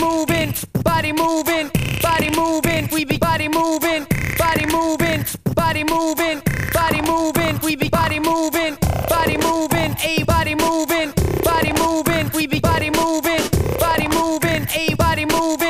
moving, body moving, body moving. We be body moving, body moving, body moving, body moving. We be body moving, body moving, a body moving, body moving. We be body moving, body moving, a body moving,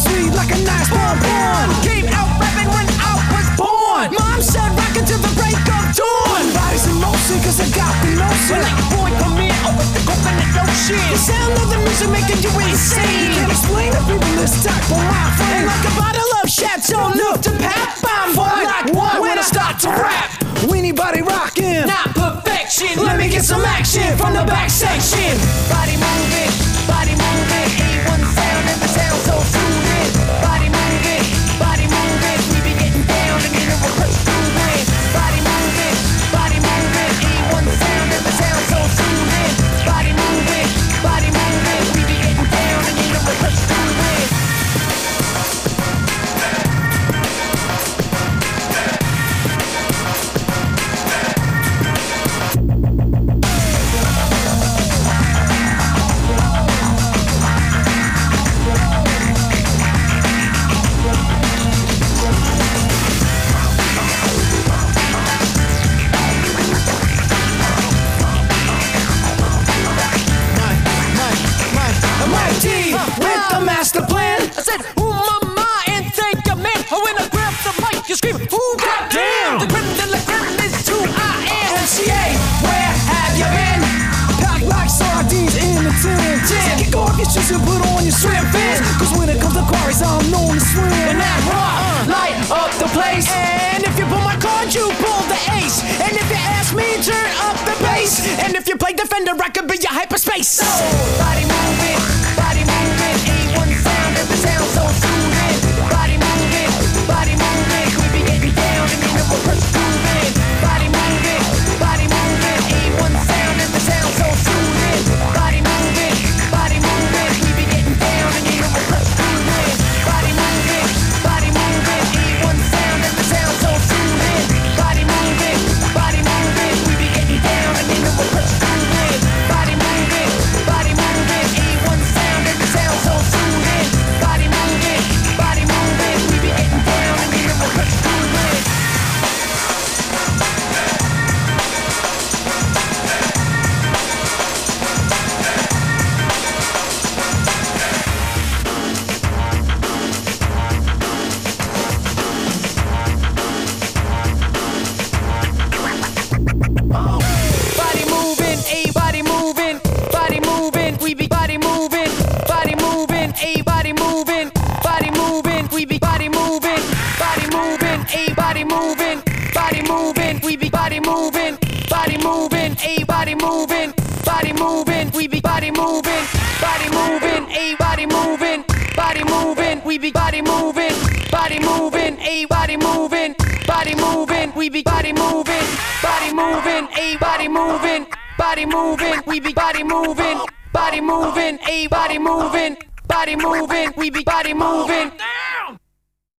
sweet like a nice bonbon. Came out rapping when I was born. Mom said rockin' till the break of dawn. Body's in motion cause I got the notion. When that boy come in, oh, with the coconut ocean. The sound of the music making you insane. Can't explain to people this type of my And like a bottle of Chateauneuf-du-Pape, I'm born like one when I start to rap. Weenie body rocking. Not perfection. Let me get some action from the back section. Body moving, With the master plan. I said, ooh, mama, and thank you, man. Oh, when I grab the mic, you scream, ooh, goddamn. The creme de la creme is who I am. MCA, where have you been? Packed like sardines in a tin. Tin. Kick off your shoes and put on your swim fins. Cause when it comes to quarries, I'm known to swim. And that rock, uh. light up the place. And if you pull my card, you pull the ace. And if you ask me, turn up the bass. And if you play defender, I could be your hyperspace. Moving, body moving, a body moving, body moving, we be body moving, body moving, a body moving, body moving, we be body moving, body moving, a body moving, body moving, we be body moving, body moving, a body moving, body moving, we be body moving, body moving, a body moving, body moving, we be body moving.